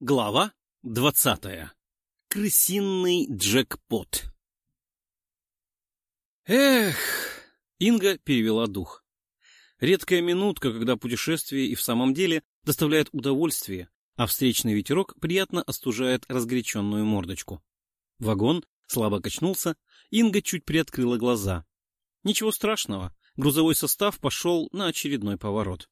Глава двадцатая. Крысиный джекпот. Эх, Инга перевела дух. Редкая минутка, когда путешествие и в самом деле доставляет удовольствие, а встречный ветерок приятно остужает разгоряченную мордочку. Вагон слабо качнулся, Инга чуть приоткрыла глаза. Ничего страшного, грузовой состав пошел на очередной поворот.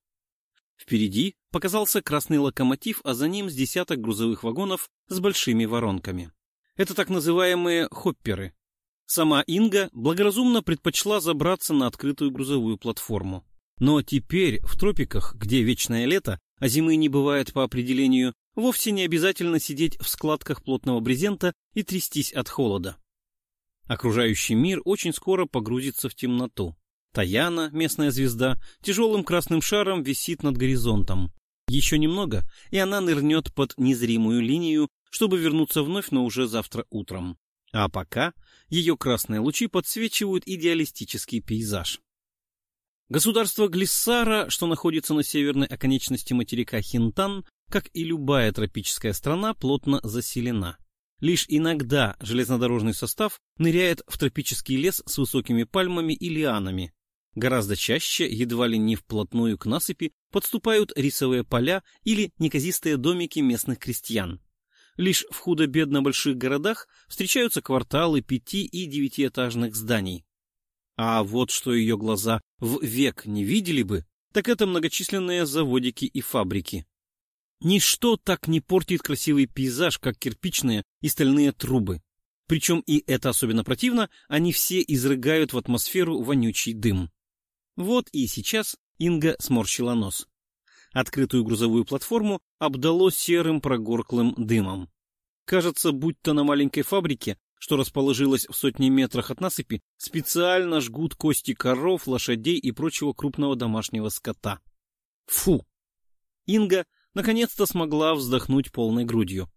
Впереди показался красный локомотив, а за ним с десяток грузовых вагонов с большими воронками. Это так называемые хопперы. Сама Инга благоразумно предпочла забраться на открытую грузовую платформу. Но теперь в тропиках, где вечное лето, а зимы не бывает по определению, вовсе не обязательно сидеть в складках плотного брезента и трястись от холода. Окружающий мир очень скоро погрузится в темноту. Таяна, местная звезда, тяжелым красным шаром висит над горизонтом. Еще немного, и она нырнет под незримую линию, чтобы вернуться вновь, но уже завтра утром. А пока ее красные лучи подсвечивают идеалистический пейзаж. Государство Глиссара, что находится на северной оконечности материка Хинтан, как и любая тропическая страна, плотно заселена. Лишь иногда железнодорожный состав ныряет в тропический лес с высокими пальмами и лианами, Гораздо чаще, едва ли не вплотную к насыпи, подступают рисовые поля или неказистые домики местных крестьян. Лишь в худо-бедно больших городах встречаются кварталы пяти- и девятиэтажных зданий. А вот что ее глаза в век не видели бы, так это многочисленные заводики и фабрики. Ничто так не портит красивый пейзаж, как кирпичные и стальные трубы. Причем, и это особенно противно, они все изрыгают в атмосферу вонючий дым. Вот и сейчас Инга сморщила нос. Открытую грузовую платформу обдало серым прогорклым дымом. Кажется, будь-то на маленькой фабрике, что расположилась в сотне метрах от насыпи, специально жгут кости коров, лошадей и прочего крупного домашнего скота. Фу! Инга наконец-то смогла вздохнуть полной грудью.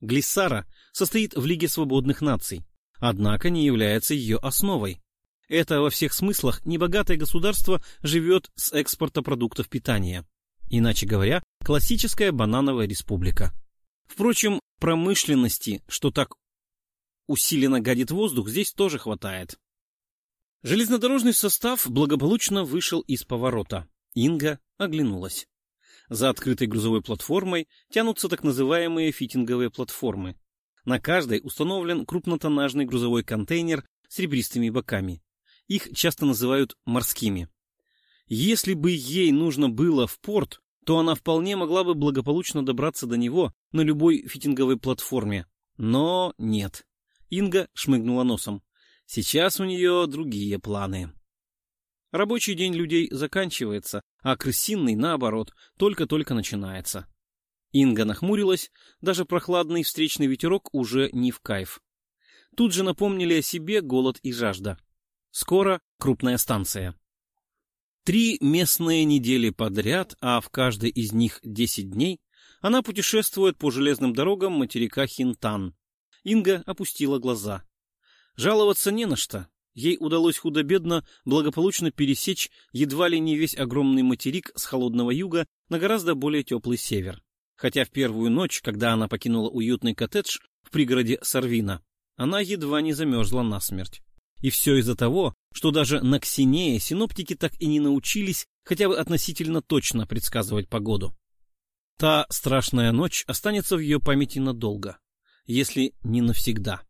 Глиссара состоит в Лиге свободных наций, однако не является ее основой. Это во всех смыслах небогатое государство живет с экспорта продуктов питания. Иначе говоря, классическая банановая республика. Впрочем, промышленности, что так усиленно гадит воздух, здесь тоже хватает. Железнодорожный состав благополучно вышел из поворота. Инга оглянулась. За открытой грузовой платформой тянутся так называемые фитинговые платформы. На каждой установлен крупнотоннажный грузовой контейнер с ребристыми боками. Их часто называют морскими. Если бы ей нужно было в порт, то она вполне могла бы благополучно добраться до него на любой фитинговой платформе. Но нет. Инга шмыгнула носом. Сейчас у нее другие планы. Рабочий день людей заканчивается, а крысиный, наоборот, только-только начинается. Инга нахмурилась, даже прохладный встречный ветерок уже не в кайф. Тут же напомнили о себе голод и жажда. Скоро крупная станция. Три местные недели подряд, а в каждой из них десять дней, она путешествует по железным дорогам материка Хинтан. Инга опустила глаза. Жаловаться не на что. Ей удалось худо-бедно благополучно пересечь едва ли не весь огромный материк с холодного юга на гораздо более теплый север. Хотя в первую ночь, когда она покинула уютный коттедж в пригороде Сарвина, она едва не замерзла насмерть. И все из-за того, что даже на Ксинее синоптики так и не научились хотя бы относительно точно предсказывать погоду. Та страшная ночь останется в ее памяти надолго, если не навсегда.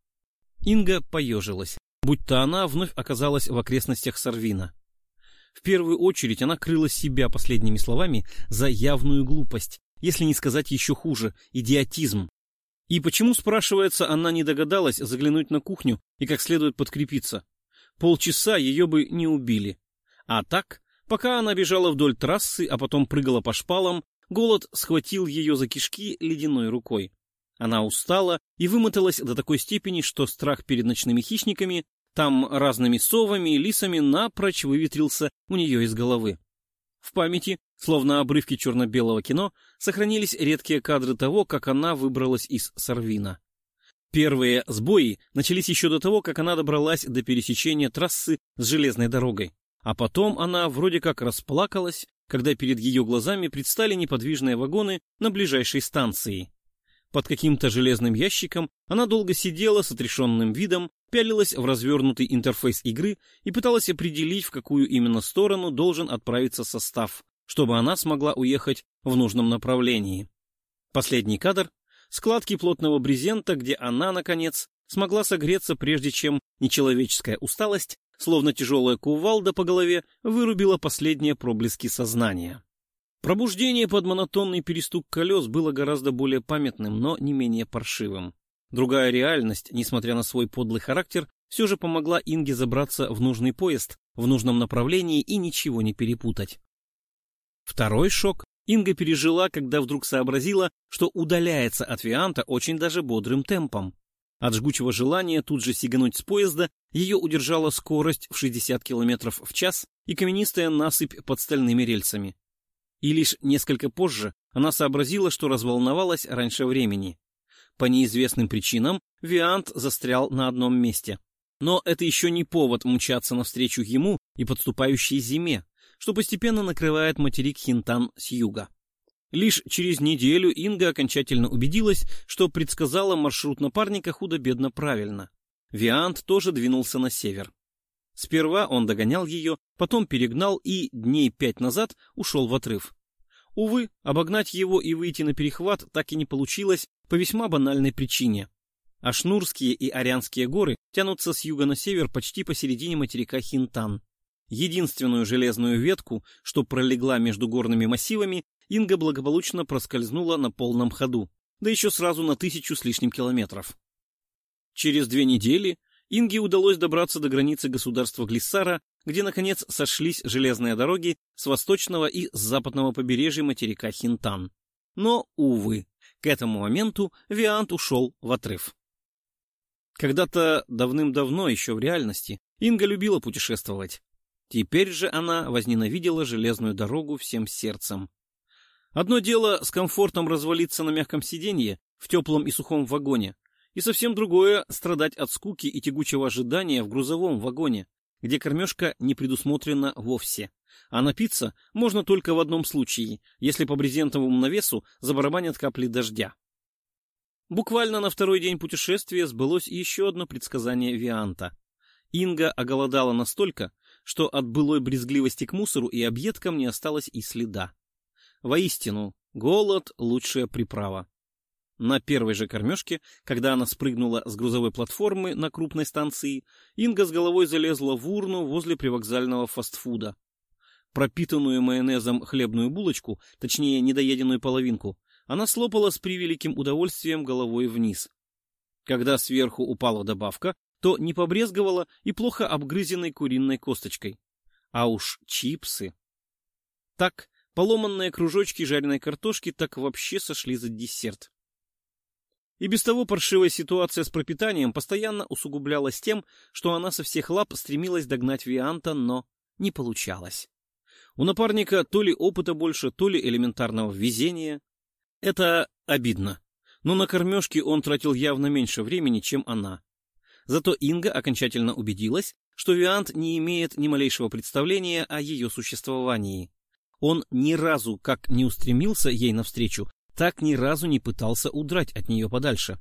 Инга поежилась, будто она вновь оказалась в окрестностях Сарвина. В первую очередь она крыла себя последними словами за явную глупость, если не сказать еще хуже, идиотизм, и почему, спрашивается, она не догадалась заглянуть на кухню и как следует подкрепиться? Полчаса ее бы не убили. А так, пока она бежала вдоль трассы, а потом прыгала по шпалам, голод схватил ее за кишки ледяной рукой. Она устала и вымоталась до такой степени, что страх перед ночными хищниками, там разными совами и лисами, напрочь выветрился у нее из головы. В памяти, словно обрывки черно-белого кино, сохранились редкие кадры того, как она выбралась из Сарвина. Первые сбои начались еще до того, как она добралась до пересечения трассы с железной дорогой. А потом она вроде как расплакалась, когда перед ее глазами предстали неподвижные вагоны на ближайшей станции. Под каким-то железным ящиком она долго сидела с отрешенным видом, пялилась в развернутый интерфейс игры и пыталась определить, в какую именно сторону должен отправиться состав, чтобы она смогла уехать в нужном направлении. Последний кадр — складки плотного брезента, где она, наконец, смогла согреться, прежде чем нечеловеческая усталость, словно тяжелая кувалда по голове, вырубила последние проблески сознания. Пробуждение под монотонный перестук колес было гораздо более памятным, но не менее паршивым. Другая реальность, несмотря на свой подлый характер, все же помогла Инге забраться в нужный поезд, в нужном направлении и ничего не перепутать. Второй шок Инга пережила, когда вдруг сообразила, что удаляется от Вианта очень даже бодрым темпом. От жгучего желания тут же сигануть с поезда ее удержала скорость в 60 км в час и каменистая насыпь под стальными рельсами. И лишь несколько позже она сообразила, что разволновалась раньше времени. По неизвестным причинам Виант застрял на одном месте. Но это еще не повод мчаться навстречу ему и подступающей зиме, что постепенно накрывает материк Хинтан с юга. Лишь через неделю Инга окончательно убедилась, что предсказала маршрут напарника худо-бедно правильно. Виант тоже двинулся на север. Сперва он догонял ее, потом перегнал и дней пять назад ушел в отрыв. Увы, обогнать его и выйти на перехват так и не получилось по весьма банальной причине. Ашнурские и Арианские горы тянутся с юга на север почти посередине материка Хинтан. Единственную железную ветку, что пролегла между горными массивами, Инга благополучно проскользнула на полном ходу, да еще сразу на тысячу с лишним километров. Через две недели Инге удалось добраться до границы государства Глиссара, где, наконец, сошлись железные дороги с восточного и с западного побережья материка Хинтан. Но, увы, к этому моменту Виант ушел в отрыв. Когда-то давным-давно, еще в реальности, Инга любила путешествовать. Теперь же она возненавидела железную дорогу всем сердцем. Одно дело с комфортом развалиться на мягком сиденье в теплом и сухом вагоне, и совсем другое — страдать от скуки и тягучего ожидания в грузовом вагоне, где кормежка не предусмотрена вовсе. А напиться можно только в одном случае, если по брезентовому навесу забарабанят капли дождя. Буквально на второй день путешествия сбылось еще одно предсказание Вианта. Инга оголодала настолько, что от былой брезгливости к мусору и объедкам не осталось и следа. Воистину, голод — лучшая приправа. На первой же кормежке, когда она спрыгнула с грузовой платформы на крупной станции, Инга с головой залезла в урну возле привокзального фастфуда. Пропитанную майонезом хлебную булочку, точнее недоеденную половинку, она слопала с превеликим удовольствием головой вниз. Когда сверху упала добавка, то не побрезговала и плохо обгрызенной куриной косточкой. А уж чипсы! Так, поломанные кружочки жареной картошки так вообще сошли за десерт. И без того паршивая ситуация с пропитанием постоянно усугублялась тем, что она со всех лап стремилась догнать Вианта, но не получалось. У напарника то ли опыта больше, то ли элементарного везения. Это обидно. Но на кормежке он тратил явно меньше времени, чем она. Зато Инга окончательно убедилась, что Виант не имеет ни малейшего представления о ее существовании. Он ни разу как не устремился ей навстречу, так ни разу не пытался удрать от нее подальше.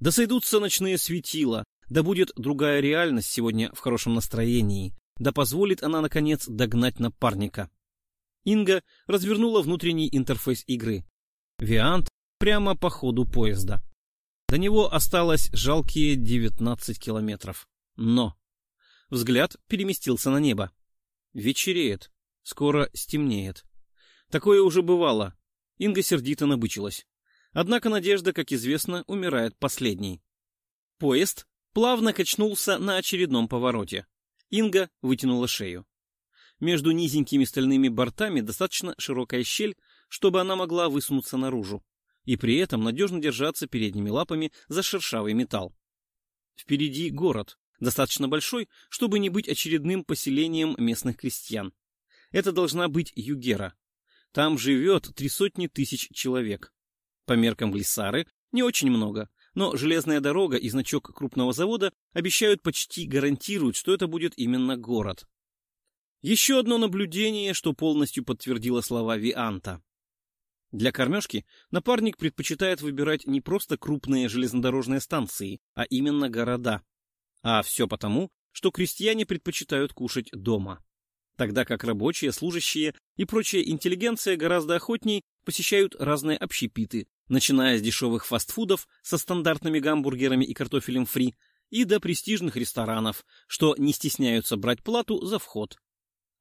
Да сойдутся ночные светила, да будет другая реальность сегодня в хорошем настроении, да позволит она, наконец, догнать напарника. Инга развернула внутренний интерфейс игры. Виант прямо по ходу поезда. До него осталось жалкие 19 километров. Но взгляд переместился на небо. Вечереет, скоро стемнеет. Такое уже бывало, Инга сердито набычилась. Однако надежда, как известно, умирает последней. Поезд плавно качнулся на очередном повороте. Инга вытянула шею. Между низенькими стальными бортами достаточно широкая щель, чтобы она могла высунуться наружу, и при этом надежно держаться передними лапами за шершавый металл. Впереди город, достаточно большой, чтобы не быть очередным поселением местных крестьян. Это должна быть Югера, там живет три сотни тысяч человек. По меркам Глиссары не очень много, но железная дорога и значок крупного завода обещают почти гарантируют, что это будет именно город. Еще одно наблюдение, что полностью подтвердило слова Вианта. Для кормежки напарник предпочитает выбирать не просто крупные железнодорожные станции, а именно города. А все потому, что крестьяне предпочитают кушать дома. Тогда как рабочие, служащие и прочая интеллигенция гораздо охотней посещают разные общепиты, начиная с дешевых фастфудов со стандартными гамбургерами и картофелем фри и до престижных ресторанов, что не стесняются брать плату за вход.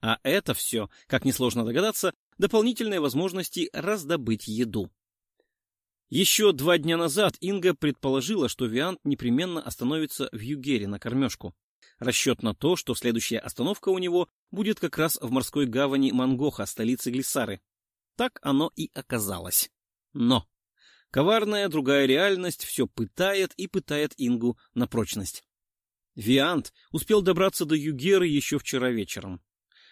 А это все, как несложно догадаться, дополнительные возможности раздобыть еду. Еще два дня назад Инга предположила, что Виант непременно остановится в Югере на кормежку. Расчет на то, что следующая остановка у него будет как раз в морской гавани Мангоха, столице Глиссары. Так оно и оказалось. Но коварная другая реальность все пытает и пытает Ингу на прочность. Виант успел добраться до Югеры еще вчера вечером.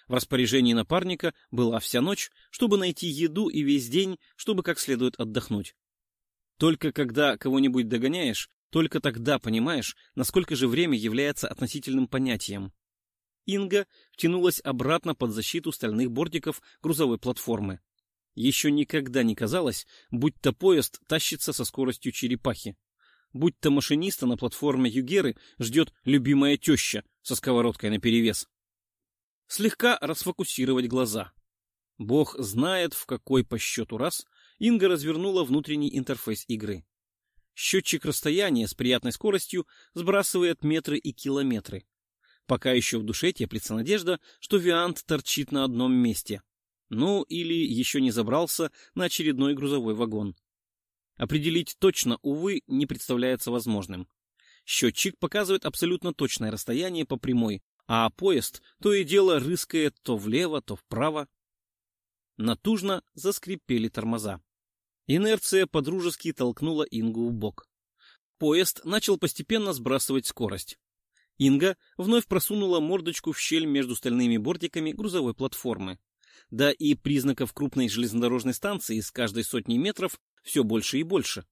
В распоряжении напарника была вся ночь, чтобы найти еду и весь день, чтобы как следует отдохнуть. Только когда кого-нибудь догоняешь, только тогда понимаешь, насколько же время является относительным понятием. Инга втянулась обратно под защиту стальных бортиков грузовой платформы. Еще никогда не казалось, будь то поезд тащится со скоростью черепахи. Будь то машиниста на платформе Югеры ждет любимая теща со сковородкой наперевес. Слегка расфокусировать глаза. Бог знает, в какой по счету раз Инга развернула внутренний интерфейс игры. Счетчик расстояния с приятной скоростью сбрасывает метры и километры. Пока еще в душе теплится надежда, что Виант торчит на одном месте. Ну, или еще не забрался на очередной грузовой вагон. Определить точно, увы, не представляется возможным. Счетчик показывает абсолютно точное расстояние по прямой, а поезд то и дело рыскает то влево, то вправо. Натужно заскрипели тормоза. Инерция подружески толкнула Ингу в бок. Поезд начал постепенно сбрасывать скорость. Инга вновь просунула мордочку в щель между стальными бортиками грузовой платформы. Да и признаков крупной железнодорожной станции с каждой сотни метров все больше и больше.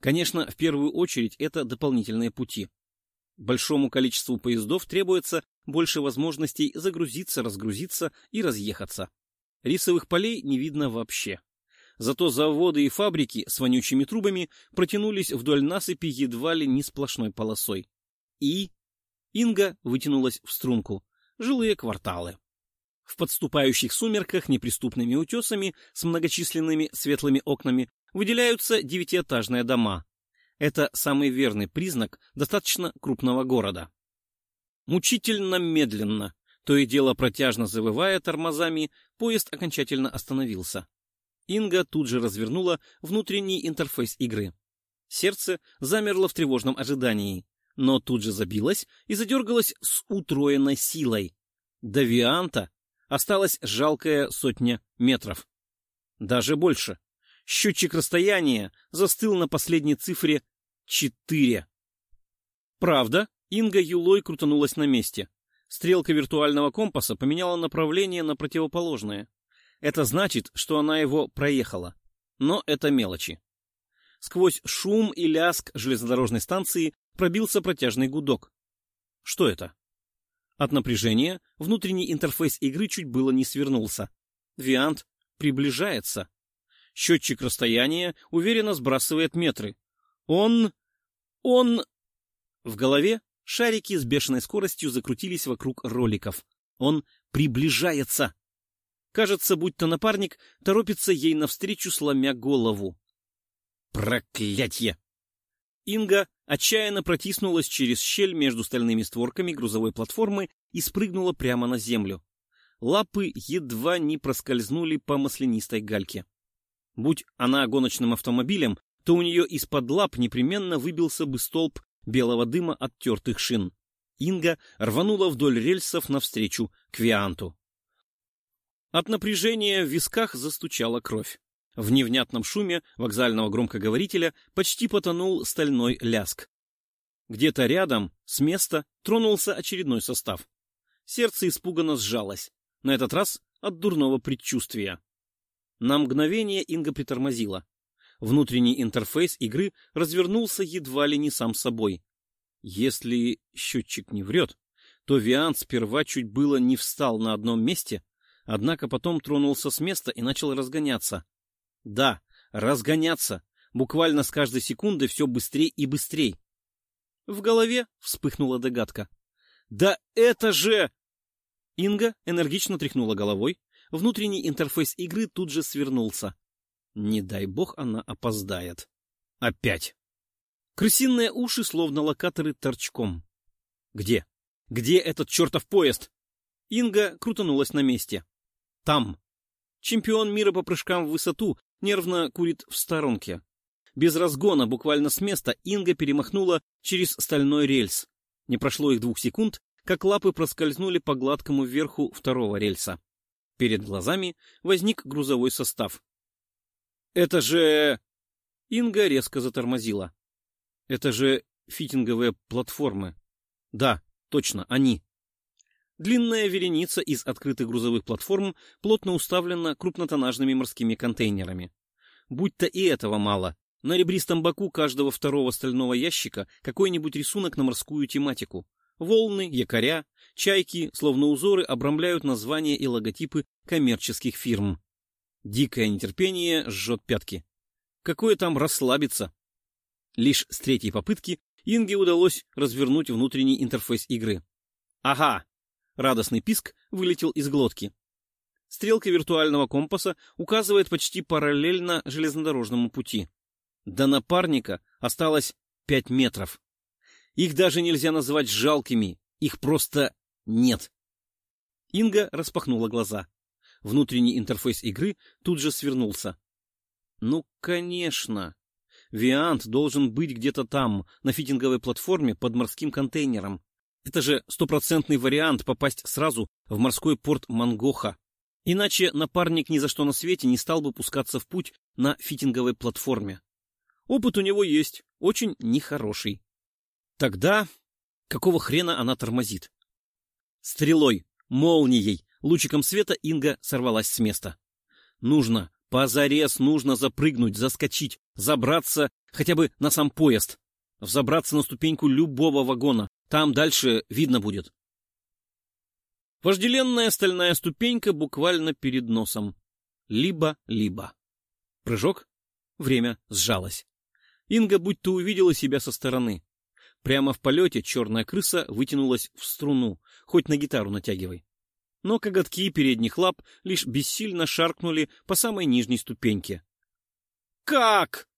Конечно, в первую очередь это дополнительные пути. Большому количеству поездов требуется больше возможностей загрузиться, разгрузиться и разъехаться. Рисовых полей не видно вообще. Зато заводы и фабрики с вонючими трубами протянулись вдоль насыпи едва ли не сплошной полосой. И Инга вытянулась в струнку. Жилые кварталы. В подступающих сумерках неприступными утесами с многочисленными светлыми окнами выделяются девятиэтажные дома. Это самый верный признак достаточно крупного города. Мучительно медленно, то и дело протяжно завывая тормозами, поезд окончательно остановился. Инга тут же развернула внутренний интерфейс игры. Сердце замерло в тревожном ожидании, но тут же забилось и задергалось с утроенной силой. До Вианта осталась жалкая сотня метров. Даже больше. Счетчик расстояния застыл на последней цифре четыре. Правда, Инга юлой крутанулась на месте. Стрелка виртуального компаса поменяла направление на противоположное. Это значит, что она его проехала. Но это мелочи. Сквозь шум и ляск железнодорожной станции пробился протяжный гудок. Что это? От напряжения внутренний интерфейс игры чуть было не свернулся. Виант приближается. Счетчик расстояния уверенно сбрасывает метры. Он... он... В голове шарики с бешеной скоростью закрутились вокруг роликов. Он приближается. Кажется, будто напарник торопится ей навстречу, сломя голову. Проклятье! Инга отчаянно протиснулась через щель между стальными створками грузовой платформы и спрыгнула прямо на землю. Лапы едва не проскользнули по маслянистой гальке. Будь она гоночным автомобилем, то у нее из-под лап непременно выбился бы столб белого дыма от тертых шин. Инга рванула вдоль рельсов навстречу к Вианту. От напряжения в висках застучала кровь. В невнятном шуме вокзального громкоговорителя почти потонул стальной ляск. Где-то рядом, с места, тронулся очередной состав. Сердце испуганно сжалось, на этот раз от дурного предчувствия. На мгновение Инга притормозила. Внутренний интерфейс игры развернулся едва ли не сам собой. Если счетчик не врет, то Виант сперва чуть было не встал на одном месте, однако потом тронулся с места и начал разгоняться. Да, разгоняться. Буквально с каждой секунды все быстрее и быстрее. В голове вспыхнула догадка. «Да это же...» Инга энергично тряхнула головой. Внутренний интерфейс игры тут же свернулся. Не дай бог она опоздает. Опять. Крысиные уши, словно локаторы, торчком. Где? Где этот чертов поезд? Инга крутанулась на месте. Там. Чемпион мира по прыжкам в высоту нервно курит в сторонке. Без разгона, буквально с места, Инга перемахнула через стальной рельс. Не прошло их двух секунд, как лапы проскользнули по гладкому верху второго рельса. Перед глазами возник грузовой состав. «Это же...» Инга резко затормозила. «Это же фитинговые платформы. Да, точно, они». Длинная вереница из открытых грузовых платформ плотно уставлена крупнотоннажными морскими контейнерами. Будь-то и этого мало. На ребристом боку каждого второго стального ящика какой-нибудь рисунок на морскую тематику. Волны, якоря, чайки, словно узоры, обрамляют названия и логотипы коммерческих фирм. Дикое нетерпение жжет пятки. Какое там расслабиться? Лишь с третьей попытки Инге удалось развернуть внутренний интерфейс игры. Ага! Радостный писк вылетел из глотки. Стрелка виртуального компаса указывает почти параллельно железнодорожному пути. До напарника осталось пять метров. Их даже нельзя назвать жалкими, их просто нет. Инга распахнула глаза. Внутренний интерфейс игры тут же свернулся. Ну, конечно. Виант должен быть где-то там, на фитинговой платформе под морским контейнером. Это же стопроцентный вариант попасть сразу в морской порт Мангоха. Иначе напарник ни за что на свете не стал бы пускаться в путь на фитинговой платформе. Опыт у него есть, очень нехороший. Тогда какого хрена она тормозит? Стрелой, молнией, лучиком света Инга сорвалась с места. Нужно, позарез нужно запрыгнуть, заскочить, забраться хотя бы на сам поезд. Взобраться на ступеньку любого вагона. Там дальше видно будет. Вожделенная стальная ступенька буквально перед носом. Либо-либо. Прыжок. Время сжалось. Инга будто увидела себя со стороны. Прямо в полете черная крыса вытянулась в струну, хоть на гитару натягивай. Но коготки передних лап лишь бессильно шаркнули по самой нижней ступеньке. «Как?»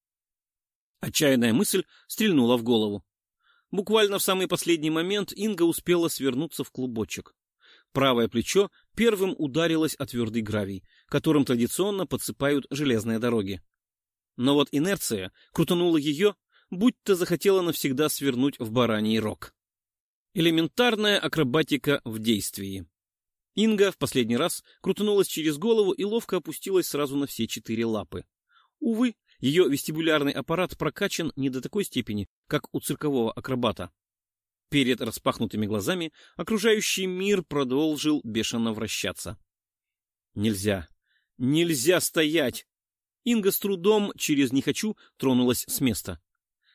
Отчаянная мысль стрельнула в голову. Буквально в самый последний момент Инга успела свернуться в клубочек. Правое плечо первым ударилось о твердый гравий, которым традиционно подсыпают железные дороги. Но вот инерция крутанула ее, будто захотела навсегда свернуть в бараний рог. Элементарная акробатика в действии. Инга в последний раз крутанулась через голову и ловко опустилась сразу на все четыре лапы. Увы, ее вестибулярный аппарат прокачан не до такой степени, как у циркового акробата. Перед распахнутыми глазами окружающий мир продолжил бешено вращаться. Нельзя, нельзя стоять! Инга с трудом через «не хочу» тронулась с места.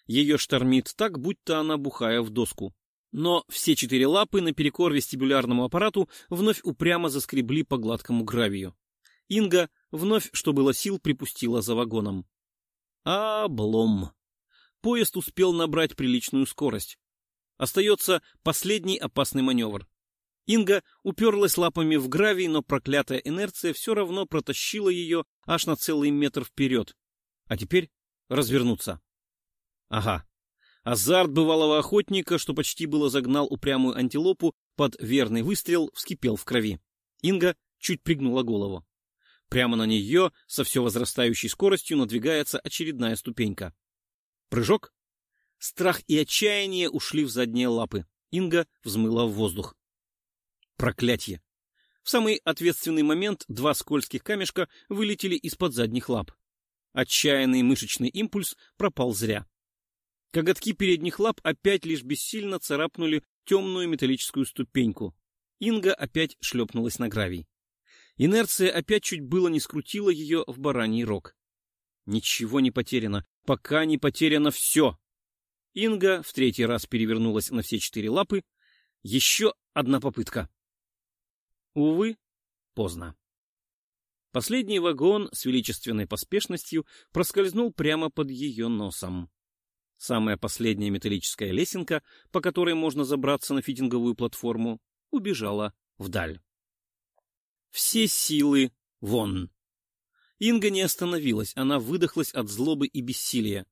Ее штормит так, будто она бухая в доску. Но все четыре лапы наперекор вестибулярному аппарату вновь упрямо заскребли по гладкому гравию. Инга вновь, что было сил, припустила за вагоном. Облом. Поезд успел набрать приличную скорость. Остается последний опасный маневр. Инга уперлась лапами в гравий, но проклятая инерция все равно протащила ее аж на целый метр вперед. А теперь развернуться. Ага. Азарт бывалого охотника, что почти было загнал упрямую антилопу под верный выстрел, вскипел в крови. Инга чуть пригнула голову. Прямо на нее со все возрастающей скоростью надвигается очередная ступенька. Прыжок. Страх и отчаяние ушли в задние лапы. Инга взмыла в воздух. Проклятье! В самый ответственный момент два скользких камешка вылетели из-под задних лап. Отчаянный мышечный импульс пропал зря. Коготки передних лап опять лишь бессильно царапнули темную металлическую ступеньку. Инга опять шлепнулась на гравий. Инерция опять чуть было не скрутила ее в бараний рог. Ничего не потеряно, пока не потеряно все. Инга в третий раз перевернулась на все четыре лапы. Еще одна попытка. Увы, поздно. Последний вагон с величественной поспешностью проскользнул прямо под ее носом. Самая последняя металлическая лесенка, по которой можно забраться на фитинговую платформу, убежала вдаль. Все силы вон! Инга не остановилась, она выдохлась от злобы и бессилия.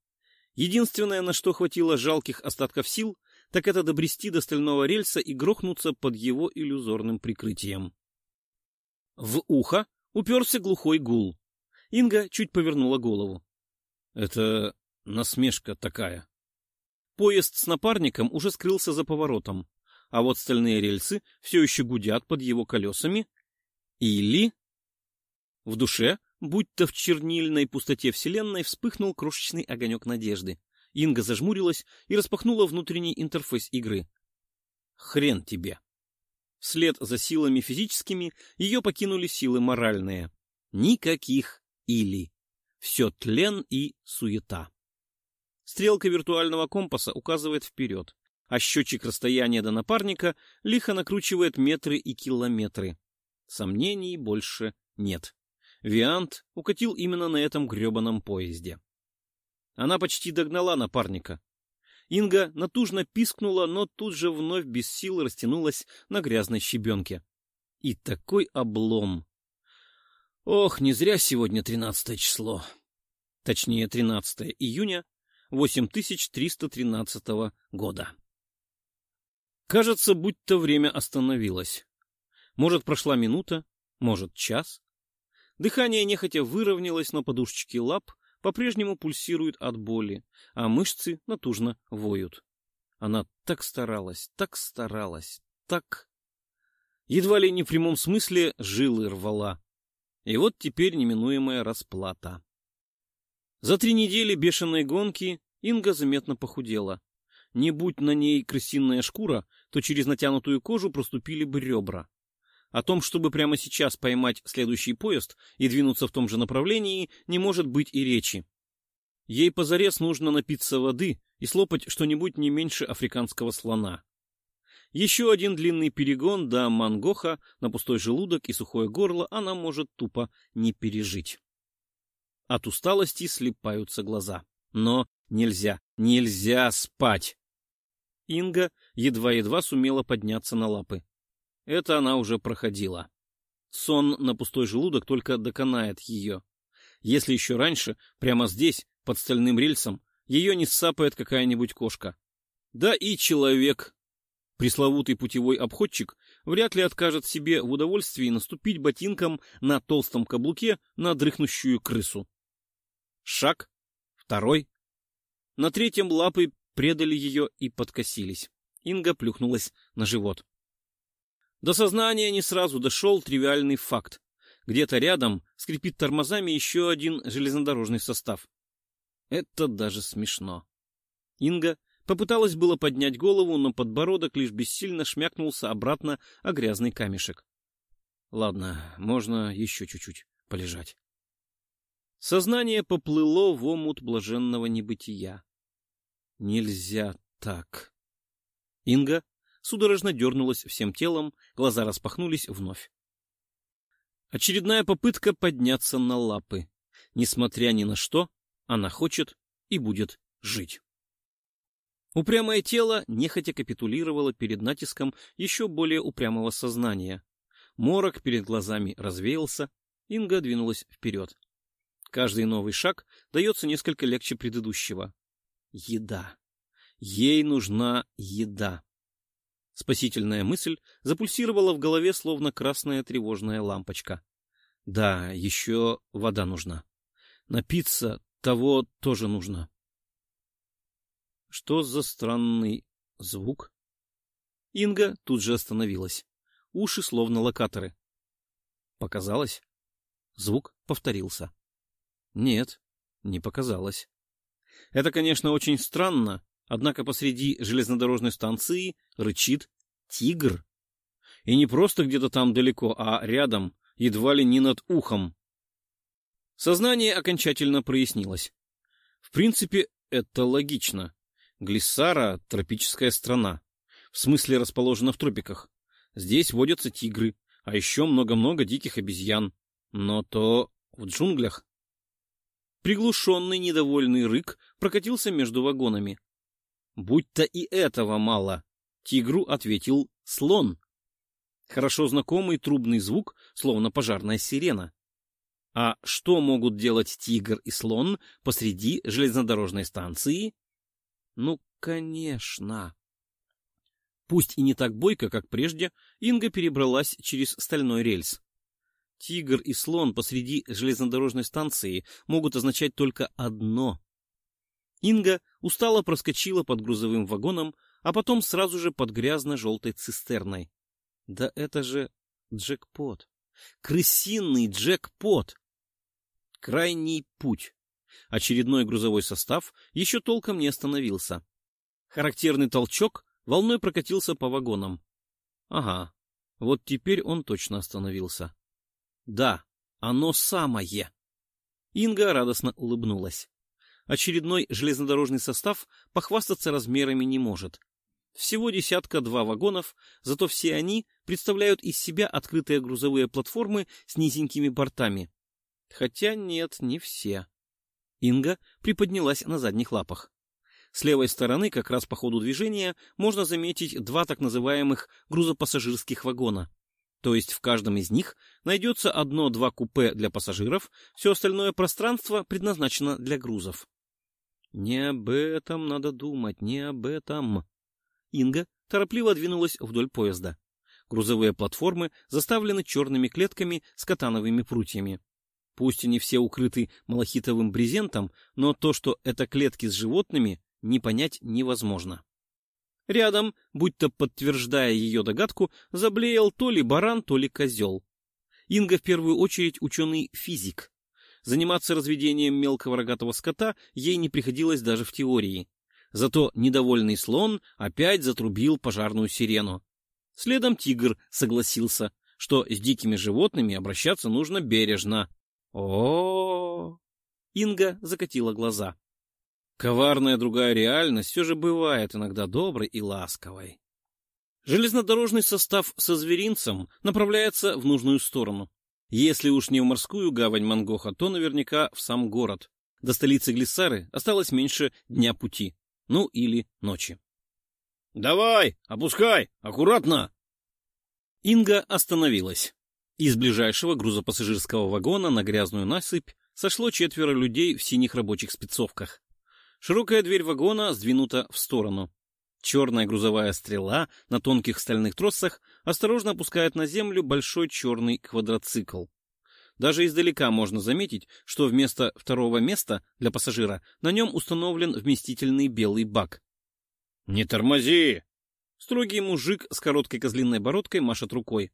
Единственное, на что хватило жалких остатков сил, так это добрести до стального рельса и грохнуться под его иллюзорным прикрытием. В ухо уперся глухой гул. Инга чуть повернула голову. Это насмешка такая. Поезд с напарником уже скрылся за поворотом, а вот стальные рельсы все еще гудят под его колесами. Или... В душе Будь-то в чернильной пустоте вселенной вспыхнул крошечный огонек надежды. Инга зажмурилась и распахнула внутренний интерфейс игры. Хрен тебе. Вслед за силами физическими ее покинули силы моральные. Никаких «или». Все тлен и суета. Стрелка виртуального компаса указывает вперед, а счетчик расстояния до напарника лихо накручивает метры и километры. Сомнений больше нет. Виант укатил именно на этом гребаном поезде. Она почти догнала напарника. Инга натужно пискнула, но тут же вновь без сил растянулась на грязной щебенке. И такой облом! Ох, не зря сегодня тринадцатое число. Точнее, 13 июня 8313 года. Кажется, будто время остановилось. Может, прошла минута, может, час. Дыхание нехотя выровнялось, но подушечки лап по-прежнему пульсируют от боли, а мышцы натужно воют. Она так старалась, так старалась, так... Едва ли не в прямом смысле жилы рвала. И вот теперь неминуемая расплата. За три недели бешеной гонки Инга заметно похудела. Не будь на ней крысиная шкура, то через натянутую кожу проступили бы ребра. О том, чтобы прямо сейчас поймать следующий поезд и двинуться в том же направлении, не может быть и речи. Ей позарез нужно напиться воды и слопать что-нибудь не меньше африканского слона. Еще один длинный перегон до Мангоха на пустой желудок и сухое горло она может тупо не пережить. От усталости слепаются глаза. Но нельзя, нельзя спать! Инга едва-едва сумела подняться на лапы. Это она уже проходила. Сон на пустой желудок только доконает ее. Если еще раньше, прямо здесь, под стальным рельсом, ее не сапает какая-нибудь кошка. Да и человек, пресловутый путевой обходчик, вряд ли откажет себе в удовольствии наступить ботинком на толстом каблуке на дрыхнущую крысу. Шаг, второй. На третьем лапы предали ее и подкосились. Инга плюхнулась на живот. До сознания не сразу дошел тривиальный факт. Где-то рядом скрипит тормозами еще один железнодорожный состав. Это даже смешно. Инга попыталась было поднять голову, но подбородок лишь бессильно шмякнулся обратно о грязный камешек. Ладно, можно еще чуть-чуть полежать. Сознание поплыло в омут блаженного небытия. Нельзя так. Инга судорожно дернулась всем телом, глаза распахнулись вновь. Очередная попытка подняться на лапы. Несмотря ни на что, она хочет и будет жить. Упрямое тело нехотя капитулировало перед натиском еще более упрямого сознания. Морок перед глазами развеялся, Инга двинулась вперед. Каждый новый шаг дается несколько легче предыдущего. Еда. Ей нужна еда. Спасительная мысль запульсировала в голове, словно красная тревожная лампочка. Да, еще вода нужна. Напиться того тоже нужно. Что за странный звук? Инга тут же остановилась. Уши словно локаторы. Показалось? Звук повторился. Нет, не показалось. Это, конечно, очень странно, Однако посреди железнодорожной станции рычит тигр. И не просто где-то там далеко, а рядом, едва ли не над ухом. Сознание окончательно прояснилось. В принципе, это логично. Глиссара — тропическая страна. В смысле расположена в тропиках. Здесь водятся тигры, а еще много-много диких обезьян. Но то в джунглях. Приглушенный недовольный рык прокатился между вагонами. Будь-то и этого мало, тигру ответил слон. Хорошо знакомый трубный звук, словно пожарная сирена. А что могут делать тигр и слон посреди железнодорожной станции? Ну, конечно. Пусть и не так бойко, как прежде, Инга перебралась через стальной рельс. Тигр и слон посреди железнодорожной станции могут означать только одно. Инга устало проскочила под грузовым вагоном, а потом сразу же под грязно-желтой цистерной. Да это же джекпот. Крысиный джекпот. Крайний путь. Очередной грузовой состав еще толком не остановился. Характерный толчок волной прокатился по вагонам. Ага, вот теперь он точно остановился. Да, оно самое. Инга радостно улыбнулась. Очередной железнодорожный состав похвастаться размерами не может. Всего десятка-два вагонов, зато все они представляют из себя открытые грузовые платформы с низенькими бортами. Хотя нет, не все. Инга приподнялась на задних лапах. С левой стороны, как раз по ходу движения, можно заметить два так называемых грузопассажирских вагона. То есть в каждом из них найдется одно-два купе для пассажиров, все остальное пространство предназначено для грузов. Не об этом надо думать, не об этом. Инга торопливо двинулась вдоль поезда. Грузовые платформы заставлены черными клетками с катановыми прутьями. Пусть они все укрыты малахитовым брезентом, но то, что это клетки с животными, не понять невозможно. Рядом, будто подтверждая ее догадку, заблеял то ли баран, то ли козел. Инга в первую очередь ученый-физик. Заниматься разведением мелкого рогатого скота ей не приходилось даже в теории. Зато недовольный слон опять затрубил пожарную сирену. Следом тигр согласился, что с дикими животными обращаться нужно бережно, о, Инга закатила глаза. Коварная другая реальность все же бывает иногда доброй и ласковой. Железнодорожный состав со зверинцем направляется в нужную сторону. Если уж не в морскую гавань Мангоха, то наверняка в сам город. До столицы Глиссары осталось меньше дня пути. Ну или ночи. «Давай, опускай! Аккуратно!» Инга остановилась. Из ближайшего грузопассажирского вагона на грязную насыпь сошло четверо людей в синих рабочих спецовках. Широкая дверь вагона сдвинута в сторону. Черная грузовая стрела на тонких стальных тросах осторожно опускает на землю большой черный квадроцикл. Даже издалека можно заметить, что вместо второго места для пассажира на нем установлен вместительный белый бак. «Не тормози!» Строгий мужик с короткой козлиной бородкой машет рукой.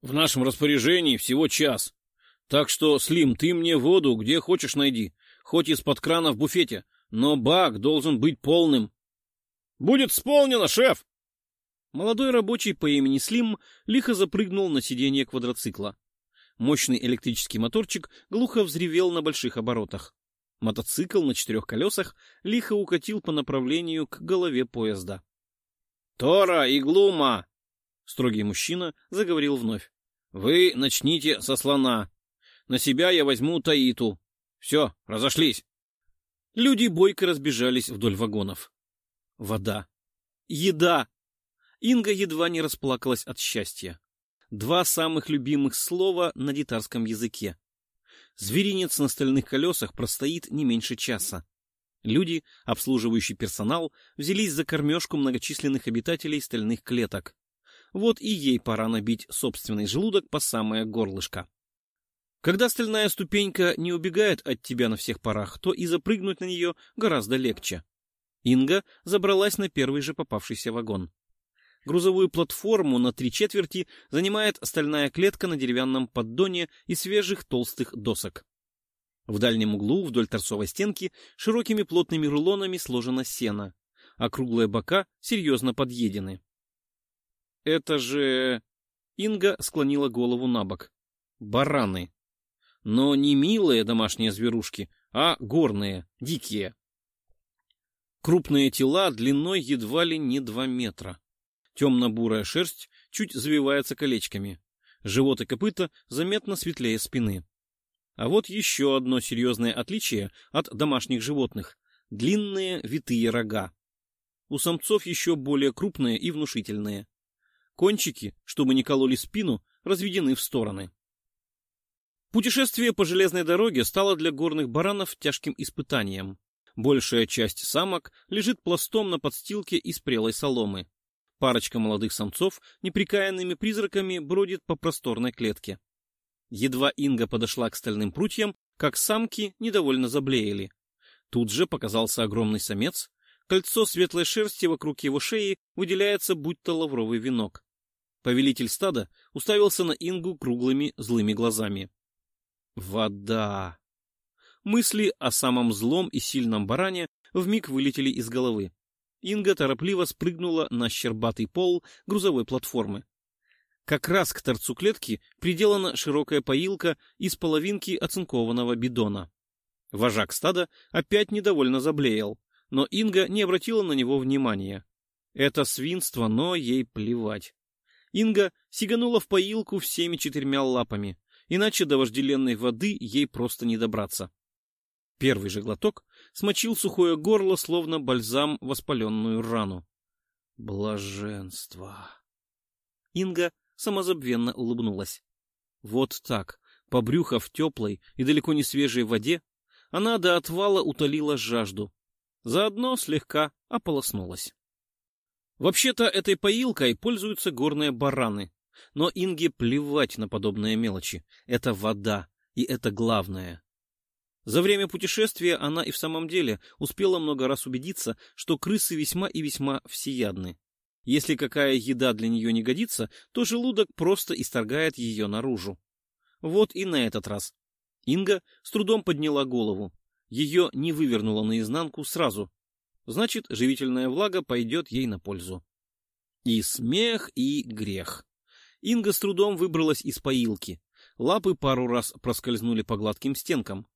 В нашем распоряжении всего час. Так что, Слим, ты мне воду где хочешь найди, хоть из-под крана в буфете, но бак должен быть полным. — Будет исполнено, шеф! Молодой рабочий по имени Слим лихо запрыгнул на сиденье квадроцикла. Мощный электрический моторчик глухо взревел на больших оборотах. Мотоцикл на четырех колесах лихо укатил по направлению к голове поезда. — Тора и Глума! — строгий мужчина заговорил вновь. Вы начните со слона. На себя я возьму Таиту. Все, разошлись. Люди бойко разбежались вдоль вагонов. Вода. Еда. Инга едва не расплакалась от счастья. Два самых любимых слова на дитарском языке. Зверинец на стальных колесах простоит не меньше часа. Люди, обслуживающий персонал, взялись за кормежку многочисленных обитателей стальных клеток. Вот и ей пора набить собственный желудок по самое горлышко. Когда стальная ступенька не убегает от тебя на всех парах, то и запрыгнуть на нее гораздо легче. Инга забралась на первый же попавшийся вагон. Грузовую платформу на три четверти занимает стальная клетка на деревянном поддоне из свежих толстых досок. В дальнем углу, вдоль торцовой стенки, широкими плотными рулонами сложено сено, а круглые бока серьезно подъедены. Это же... Инга склонила голову на бок. Бараны. Но не милые домашние зверушки, а горные, дикие. Крупные тела длиной едва ли не два метра. Темно-бурая шерсть чуть завивается колечками. Живот и копыта заметно светлее спины. А вот еще одно серьезное отличие от домашних животных — длинные витые рога. У самцов еще более крупные и внушительные. Кончики, чтобы не кололи спину, разведены в стороны. Путешествие по железной дороге стало для горных баранов тяжким испытанием. Большая часть самок лежит пластом на подстилке из прелой соломы. Парочка молодых самцов неприкаянными призраками бродит по просторной клетке. Едва Инга подошла к стальным прутьям, как самки недовольно заблеяли. Тут же показался огромный самец. Кольцо светлой шерсти вокруг его шеи выделяется, будто лавровый венок. Повелитель стада уставился на Ингу круглыми злыми глазами. Вода! Мысли о самом злом и сильном баране вмиг вылетели из головы. Инга торопливо спрыгнула на щербатый пол грузовой платформы. Как раз к торцу клетки приделана широкая поилка из половинки оцинкованного бидона. Вожак стада опять недовольно заблеял, но Инга не обратила на него внимания. Это свинство, но ей плевать. Инга сиганула в поилку всеми четырьмя лапами, иначе до вожделенной воды ей просто не добраться. Первый же глоток смочил сухое горло, словно бальзам воспаленную рану. Блаженство. Инга самозабвенно улыбнулась. Вот так, по брюхо в теплой и далеко не свежей воде, она до отвала утолила жажду. Заодно слегка ополоснулась. Вообще-то этой поилкой пользуются горные бараны, но Инге плевать на подобные мелочи. Это вода, и это главное. За время путешествия она и в самом деле успела много раз убедиться, что крысы весьма и весьма всеядны. Если какая еда для нее не годится, то желудок просто исторгает ее наружу. Вот и на этот раз. Инга с трудом подняла голову. Ее не вывернуло наизнанку сразу. Значит, живительная влага пойдет ей на пользу. И смех, и грех. Инга с трудом выбралась из поилки. Лапы пару раз проскользнули по гладким стенкам.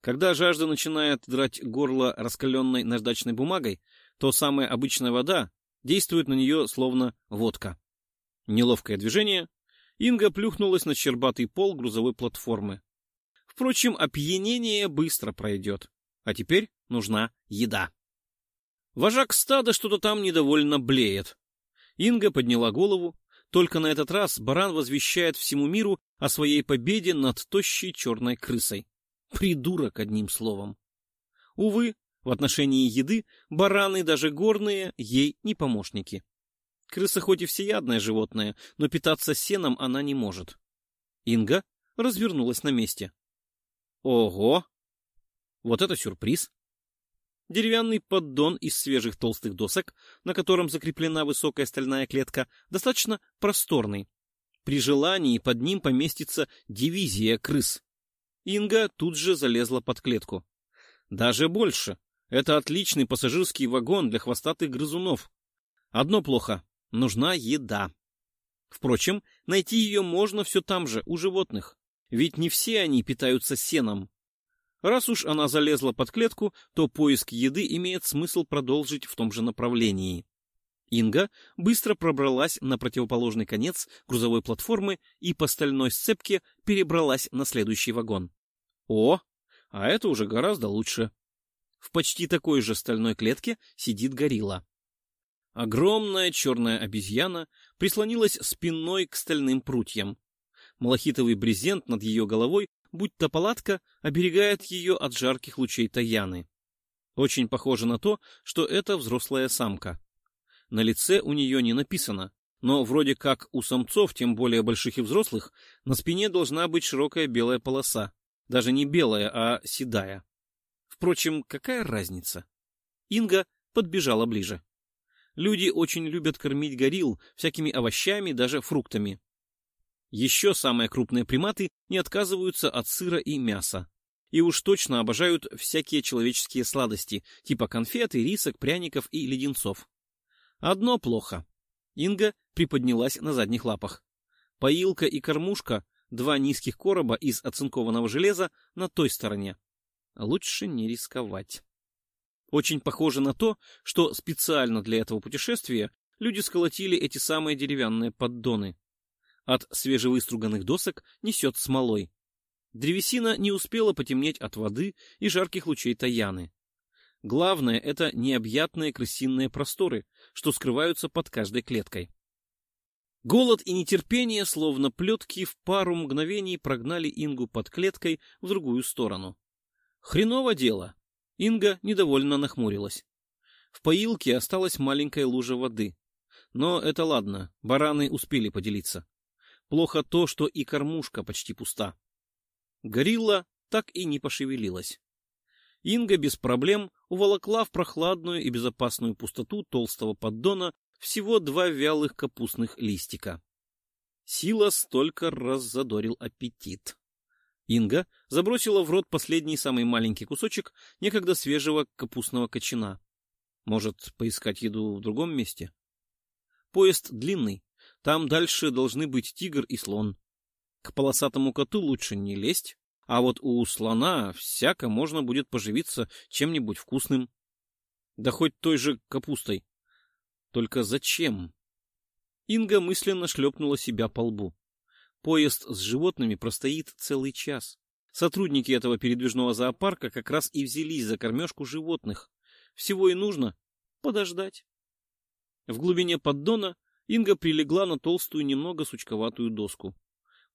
Когда жажда начинает драть горло раскаленной наждачной бумагой, то самая обычная вода действует на нее словно водка. Неловкое движение. Инга плюхнулась на щербатый пол грузовой платформы. Впрочем, опьянение быстро пройдет. А теперь нужна еда. Вожак стада что-то там недовольно блеет. Инга подняла голову. Только на этот раз баран возвещает всему миру о своей победе над тощей черной крысой. Придурок, одним словом. Увы, в отношении еды бараны, даже горные, ей не помощники. Крыса хоть и всеядное животное, но питаться сеном она не может. Инга развернулась на месте. Ого! Вот это сюрприз! Деревянный поддон из свежих толстых досок, на котором закреплена высокая стальная клетка, достаточно просторный. При желании под ним поместится дивизия крыс. Инга тут же залезла под клетку. Даже больше. Это отличный пассажирский вагон для хвостатых грызунов. Одно плохо. Нужна еда. Впрочем, найти ее можно все там же, у животных. Ведь не все они питаются сеном. Раз уж она залезла под клетку, то поиск еды имеет смысл продолжить в том же направлении. Инга быстро пробралась на противоположный конец грузовой платформы и по стальной сцепке перебралась на следующий вагон. О, а это уже гораздо лучше. В почти такой же стальной клетке сидит горилла. Огромная черная обезьяна прислонилась спиной к стальным прутьям. Малахитовый брезент над ее головой, будь то палатка, оберегает ее от жарких лучей таяны. Очень похоже на то, что это взрослая самка. На лице у нее не написано, но вроде как у самцов, тем более больших и взрослых, на спине должна быть широкая белая полоса. Даже не белая, а седая. Впрочем, какая разница? Инга подбежала ближе. Люди очень любят кормить горилл всякими овощами, даже фруктами. Еще самые крупные приматы не отказываются от сыра и мяса. И уж точно обожают всякие человеческие сладости, типа конфеты, рисок, пряников и леденцов. Одно плохо. Инга приподнялась на задних лапах. Поилка и кормушка, два низких короба из оцинкованного железа, на той стороне. Лучше не рисковать. Очень похоже на то, что специально для этого путешествия люди сколотили эти самые деревянные поддоны. От свежевыструганных досок несет смолой. Древесина не успела потемнеть от воды и жарких лучей таяны. Главное — это необъятные крысиные просторы, что скрываются под каждой клеткой. Голод и нетерпение, словно плетки, в пару мгновений прогнали Ингу под клеткой в другую сторону. Хреново дело. Инга недовольно нахмурилась. В поилке осталась маленькая лужа воды. Но это ладно, бараны успели поделиться. Плохо то, что и кормушка почти пуста. Горилла так и не пошевелилась. Инга без проблем уволокла в прохладную и безопасную пустоту толстого поддона всего два вялых капустных листика. Сила столько раззадорил аппетит. Инга забросила в рот последний самый маленький кусочек некогда свежего капустного кочана. Может, поискать еду в другом месте? Поезд длинный. Там дальше должны быть тигр и слон. К полосатому коту лучше не лезть, а вот у слона всяко можно будет поживиться чем-нибудь вкусным. Да хоть той же капустой. Только зачем? Инга мысленно шлепнула себя по лбу. Поезд с животными простоит целый час. Сотрудники этого передвижного зоопарка как раз и взялись за кормежку животных. Всего и нужно подождать. В глубине поддона Инга прилегла на толстую, немного сучковатую доску.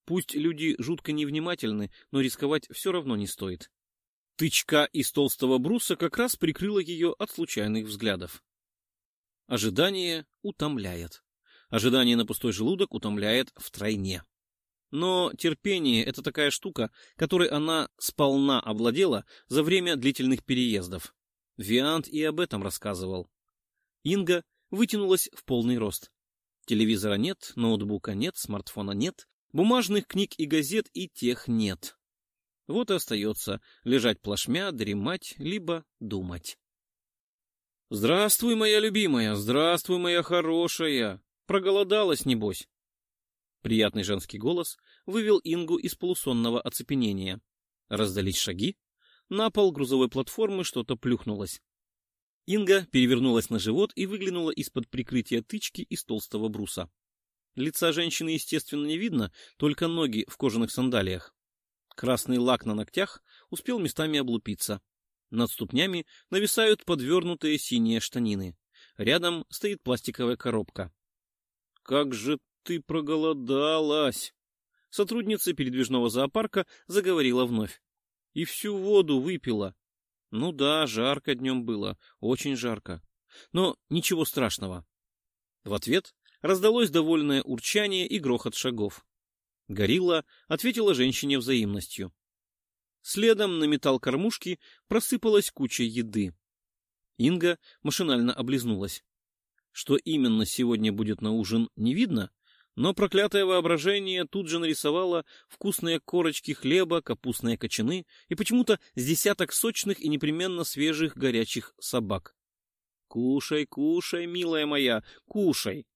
Пусть люди жутко невнимательны, но рисковать все равно не стоит. Тычка из толстого бруса как раз прикрыла ее от случайных взглядов. Ожидание утомляет. Ожидание на пустой желудок утомляет втройне. Но терпение — это такая штука, которой она сполна овладела за время длительных переездов. Виант и об этом рассказывал. Инга вытянулась в полный рост. Телевизора нет, ноутбука нет, смартфона нет, бумажных книг и газет и тех нет. Вот и остается лежать плашмя, дремать, либо думать. «Здравствуй, моя любимая! Здравствуй, моя хорошая! Проголодалась, небось!» Приятный женский голос вывел Ингу из полусонного оцепенения. Раздались шаги. На пол грузовой платформы что-то плюхнулось. Инга перевернулась на живот и выглянула из-под прикрытия тычки из толстого бруса. Лица женщины, естественно, не видно, только ноги в кожаных сандалиях. Красный лак на ногтях успел местами облупиться. Над ступнями нависают подвернутые синие штанины. Рядом стоит пластиковая коробка. — Как же ты проголодалась! Сотрудница передвижного зоопарка заговорила вновь. — И всю воду выпила. Ну да, жарко днем было, очень жарко. Но ничего страшного. В ответ раздалось довольное урчание и грохот шагов. Горилла ответила женщине взаимностью. Следом на металл кормушки просыпалась куча еды. Инга машинально облизнулась. Что именно сегодня будет на ужин, не видно, но проклятое воображение тут же нарисовало вкусные корочки хлеба, капустные кочаны и почему-то с десяток сочных и непременно свежих горячих собак. «Кушай, кушай, милая моя, кушай!»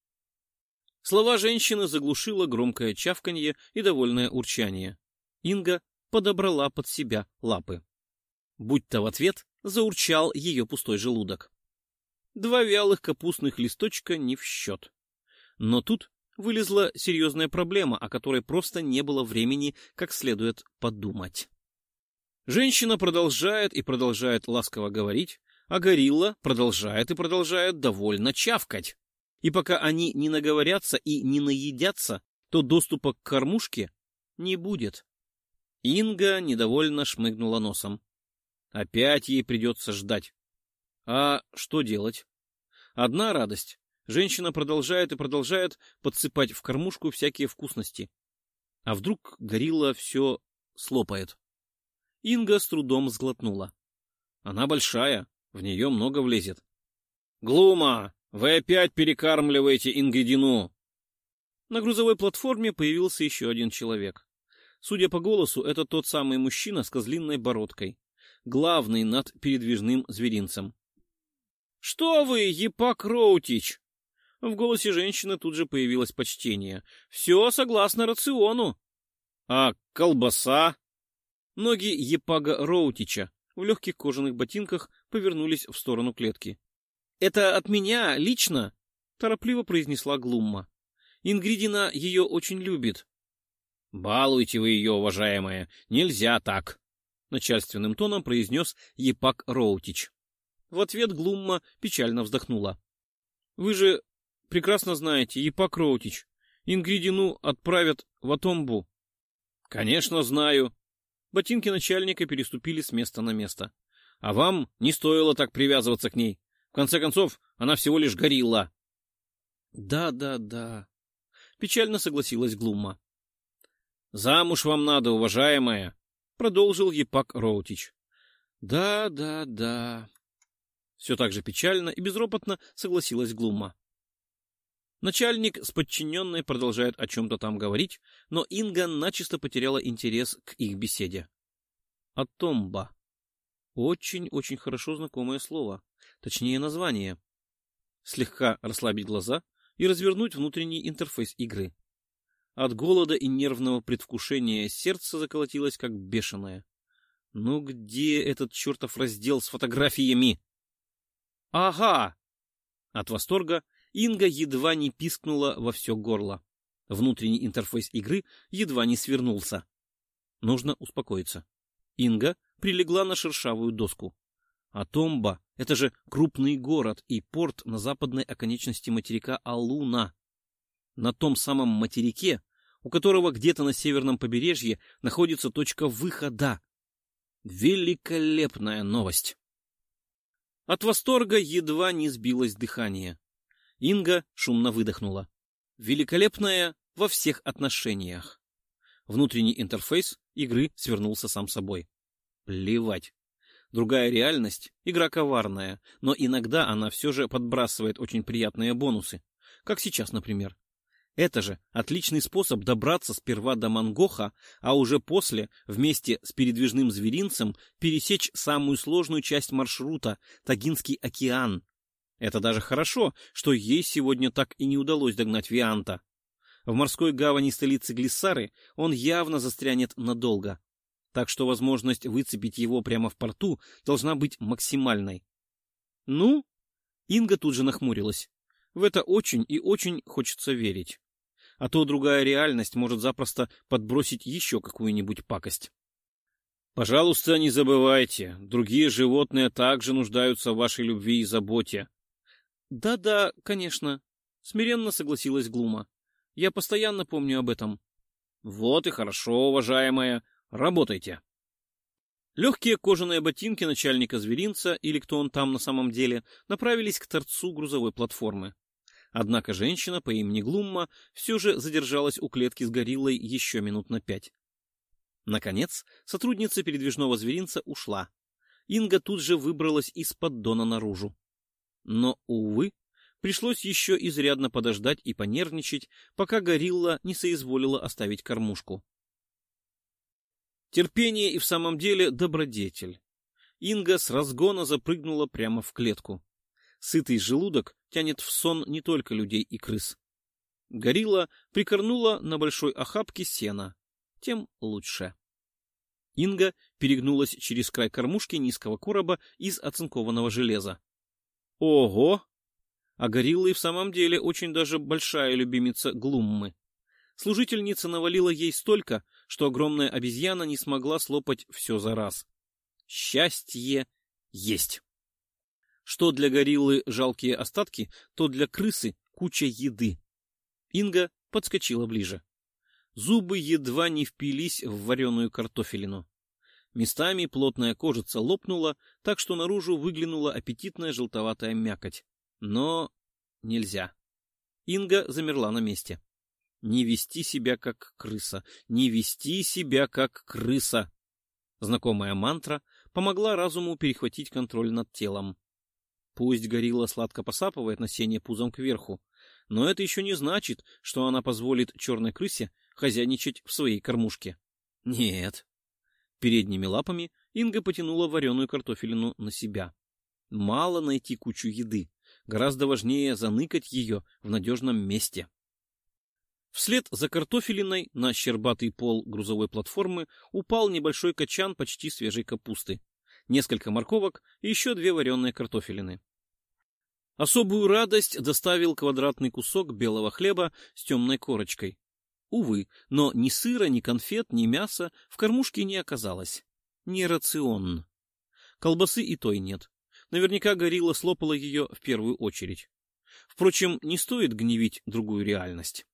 Слова женщины заглушило громкое чавканье и довольное урчание. Инга подобрала под себя лапы. Будь-то в ответ заурчал ее пустой желудок. Два вялых капустных листочка не в счет. Но тут вылезла серьезная проблема, о которой просто не было времени как следует подумать. Женщина продолжает и продолжает ласково говорить, а горилла продолжает и продолжает довольно чавкать. И пока они не наговорятся и не наедятся, то доступа к кормушке не будет. Инга недовольно шмыгнула носом. Опять ей придется ждать. А что делать? Одна радость. Женщина продолжает и продолжает подсыпать в кормушку всякие вкусности. А вдруг горилла все слопает? Инга с трудом сглотнула. Она большая, в нее много влезет. — Глума, вы опять перекармливаете Ингедину! На грузовой платформе появился еще один человек. Судя по голосу, это тот самый мужчина с козлиной бородкой, главный над передвижным зверинцем. — Что вы, Епак Роутич? В голосе женщины тут же появилось почтение. «Все согласно рациону». «А колбаса?» Ноги Епага Роутича в легких кожаных ботинках повернулись в сторону клетки. «Это от меня, лично?» — торопливо произнесла Глумма. Ингридина ее очень любит. — Балуйте вы ее, уважаемая, нельзя так, — начальственным тоном произнес Епак Роутич. В ответ Глумма печально вздохнула. — Вы же прекрасно знаете, Епак Роутич, Ингридину отправят в Атомбу. — Конечно, знаю. Ботинки начальника переступили с места на место. — А вам не стоило так привязываться к ней. В конце концов, она всего лишь горилла. Да, да, да. Печально согласилась Глумма. Замуж вам надо, уважаемая, продолжил Епак Роутич. Да, да, да. Все так же печально и безропотно согласилась Глумма. Начальник с подчиненной продолжает о чем-то там говорить, но Инга начисто потеряла интерес к их беседе. Атомба. Очень-очень хорошо знакомое слово, точнее название. Слегка расслабить глаза и развернуть внутренний интерфейс игры. От голода и нервного предвкушения сердце заколотилось как бешеное. Ну где этот чертов раздел с фотографиями? Ага! От восторга Инга едва не пискнула во все горло. Внутренний интерфейс игры едва не свернулся. Нужно успокоиться. Инга прилегла на шершавую доску. Атомба — это же крупный город и порт на западной оконечности материка Алуна. На том самом материке, у которого где-то на северном побережье находится точка выхода. Великолепная новость! От восторга едва не сбилось дыхание. Инга шумно выдохнула. Великолепная во всех отношениях. Внутренний интерфейс игры свернулся сам собой. Плевать. Другая реальность, игра коварная, но иногда она все же подбрасывает очень приятные бонусы. Как сейчас, например. Это же отличный способ добраться сперва до Мангоха, а уже после, вместе с передвижным зверинцем, пересечь самую сложную часть маршрута — Тагинский океан. Это даже хорошо, что ей сегодня так и не удалось догнать Вианта. В морской гавани столицы Глиссары он явно застрянет надолго так что возможность выцепить его прямо в порту должна быть максимальной. Ну, Инга тут же нахмурилась. В это очень и очень хочется верить. А то другая реальность может запросто подбросить еще какую-нибудь пакость. Пожалуйста, не забывайте, другие животные также нуждаются в вашей любви и заботе. Да-да, конечно, смиренно согласилась Глума. Я постоянно помню об этом. Вот и хорошо, уважаемая, Работайте. Легкие кожаные ботинки начальника зверинца, или кто он там на самом деле, направились к торцу грузовой платформы. Однако женщина по имени Глумма все же задержалась у клетки с гориллой еще минут на пять. Наконец, сотрудница передвижного зверинца ушла. Инга тут же выбралась из поддона наружу. Но, увы, пришлось еще изрядно подождать и понервничать, пока горилла не соизволила оставить кормушку. Терпение и в самом деле добродетель. Инга с разгона запрыгнула прямо в клетку. Сытый желудок тянет в сон не только людей и крыс. Горилла прикорнула на большой охапке сена. Тем лучше. Инга перегнулась через край кормушки низкого короба из оцинкованного железа. Ого! А горилла и в самом деле очень даже большая любимица Глуммы. Служительница навалила ей столько, что огромная обезьяна не смогла слопать все за раз. Счастье есть. Что для гориллы жалкие остатки, то для крысы куча еды. Инга подскочила ближе. Зубы едва не впились в вареную картофелину. Местами плотная кожица лопнула, так что наружу выглянула аппетитная желтоватая мякоть. Но нельзя. Инга замерла на месте. Не вести себя как крыса, не вести себя как крыса. Знакомая мантра помогла разуму перехватить контроль над телом. Пусть горилла сладко посапывает на сене пузом кверху, но это еще не значит, что она позволит черной крысе хозяйничать в своей кормушке. Нет. Передними лапами Инга потянула вареную картофелину на себя. Мало найти кучу еды, гораздо важнее заныкать ее в надежном месте. Вслед за картофелиной на щербатый пол грузовой платформы упал небольшой качан почти свежей капусты, несколько морковок и еще две вареные картофелины. Особую радость доставил квадратный кусок белого хлеба с темной корочкой. Увы, но ни сыра, ни конфет, ни мяса в кормушке не оказалось. Не рацион. Колбасы и той нет. Наверняка горилла слопала ее в первую очередь. Впрочем, не стоит гневить другую реальность.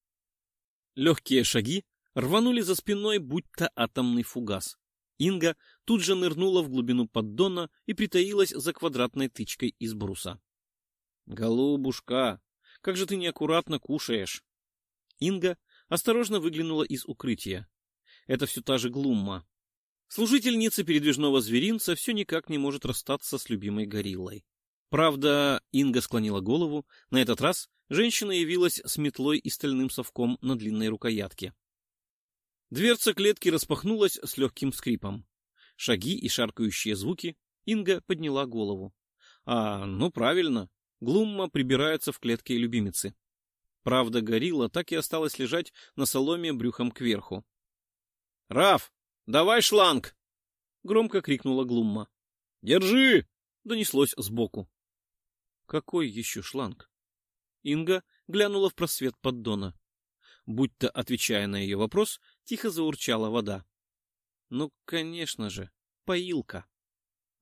Легкие шаги рванули за спиной, будто атомный фугас. Инга тут же нырнула в глубину поддона и притаилась за квадратной тычкой из бруса. — Голубушка, как же ты неаккуратно кушаешь! Инга осторожно выглянула из укрытия. Это все та же Глумма. Служительница передвижного зверинца все никак не может расстаться с любимой гориллой. Правда, Инга склонила голову. На этот раз женщина явилась с метлой и стальным совком на длинной рукоятке. Дверца клетки распахнулась с легким скрипом. Шаги и шаркающие звуки. Инга подняла голову. А, ну правильно, Глумма прибирается в клетке любимицы. Правда, горилла так и осталась лежать на соломе брюхом кверху. — Раф, давай шланг! — громко крикнула Глумма. — Держи! — донеслось сбоку. — Какой еще шланг? Инга глянула в просвет поддона. Будто, отвечая на ее вопрос, тихо заурчала вода. — Ну, конечно же, поилка.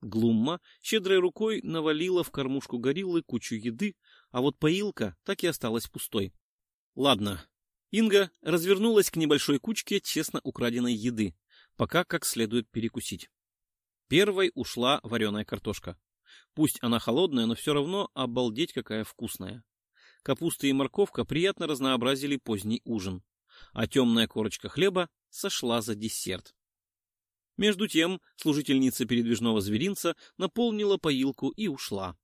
Глумма щедрой рукой навалила в кормушку гориллы кучу еды, а вот поилка так и осталась пустой. Ладно. Инга развернулась к небольшой кучке честно украденной еды, пока как следует перекусить. Первой ушла вареная картошка. Пусть она холодная, но все равно обалдеть какая вкусная. Капуста и морковка приятно разнообразили поздний ужин, а темная корочка хлеба сошла за десерт. Между тем служительница передвижного зверинца наполнила поилку и ушла.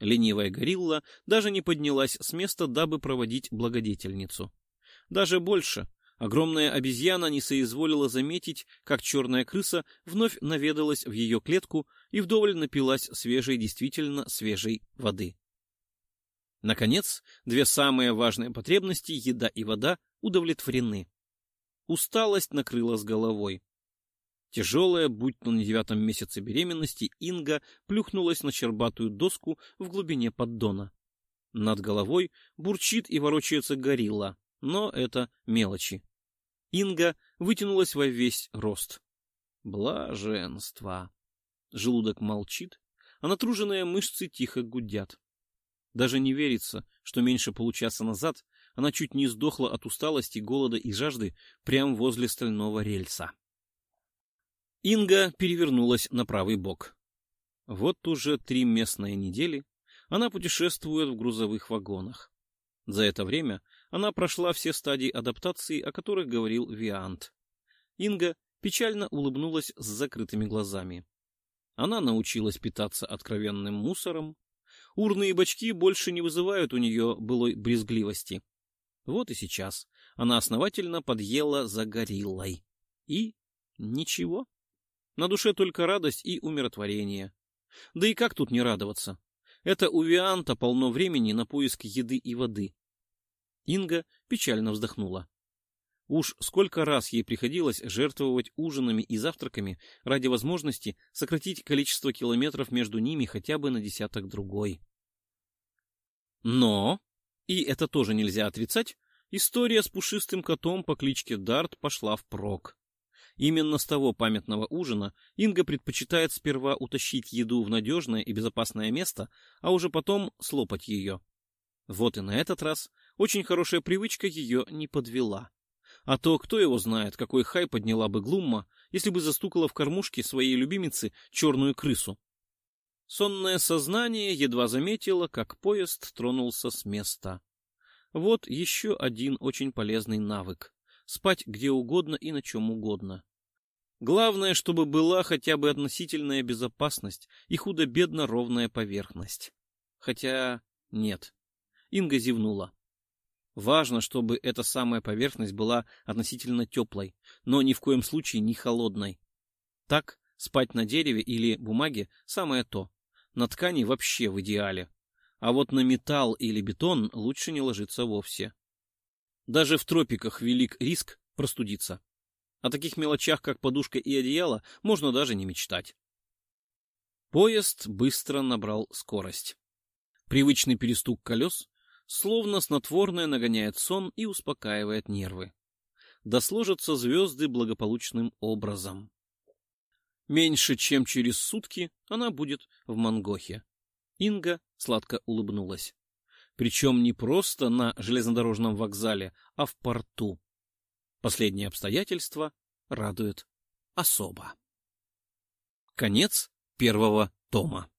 Ленивая горилла даже не поднялась с места, дабы проводить благодетельницу. Даже больше, огромная обезьяна не соизволила заметить, как черная крыса вновь наведалась в ее клетку и вдоволь напилась свежей, действительно свежей воды. Наконец, две самые важные потребности, еда и вода, удовлетворены. Усталость накрыла с головой. Тяжелая, будь то на девятом месяце беременности, Инга плюхнулась на чербатую доску в глубине поддона. Над головой бурчит и ворочается горилла, но это мелочи. Инга вытянулась во весь рост. Блаженство. Желудок молчит, а натруженные мышцы тихо гудят. Даже не верится, что меньше получаса назад она чуть не сдохла от усталости, голода и жажды прямо возле стального рельса. Инга перевернулась на правый бок. Вот уже три местные недели она путешествует в грузовых вагонах. За это время она прошла все стадии адаптации, о которых говорил Виант. Инга печально улыбнулась с закрытыми глазами. Она научилась питаться откровенным мусором. Урны и бачки больше не вызывают у нее былой брезгливости. Вот и сейчас она основательно подъела за гориллой. И ничего. На душе только радость и умиротворение. Да и как тут не радоваться? Это у Вианта полно времени на поиск еды и воды. Инга печально вздохнула. Уж сколько раз ей приходилось жертвовать ужинами и завтраками ради возможности сократить количество километров между ними хотя бы на десяток другой. Но, и это тоже нельзя отрицать, история с пушистым котом по кличке Дарт пошла впрок. Именно с того памятного ужина Инга предпочитает сперва утащить еду в надежное и безопасное место, а уже потом слопать ее. Вот и на этот раз очень хорошая привычка ее не подвела. А то кто его знает, какой хай подняла бы Глумма, если бы застукала в кормушке своей любимицы черную крысу. Сонное сознание едва заметило, как поезд тронулся с места. Вот еще один очень полезный навык спать где угодно и на чем угодно. Главное, чтобы была хотя бы относительная безопасность и худо-бедно ровная поверхность. Хотя нет. Инга зевнула. Важно, чтобы эта самая поверхность была относительно теплой, но ни в коем случае не холодной. Так, спать на дереве или бумаге – самое то. На ткани вообще в идеале. А вот на металл или бетон лучше не ложиться вовсе. Даже в тропиках велик риск простудиться. О таких мелочах, как подушка и одеяло, можно даже не мечтать. Поезд быстро набрал скорость. Привычный перестук колес, словно снотворное, нагоняет сон и успокаивает нервы. Да сложатся звезды благополучным образом. Меньше чем через сутки она будет в Мангохе. Инга сладко улыбнулась. Причем не просто на железнодорожном вокзале, а в порту. Последнее обстоятельство радует особо. Конец первого тома.